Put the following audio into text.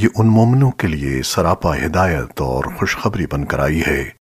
یہ ان مومنوں کے لیے سراپا ہدایت اور خوشخبری بن کر آئی ہے۔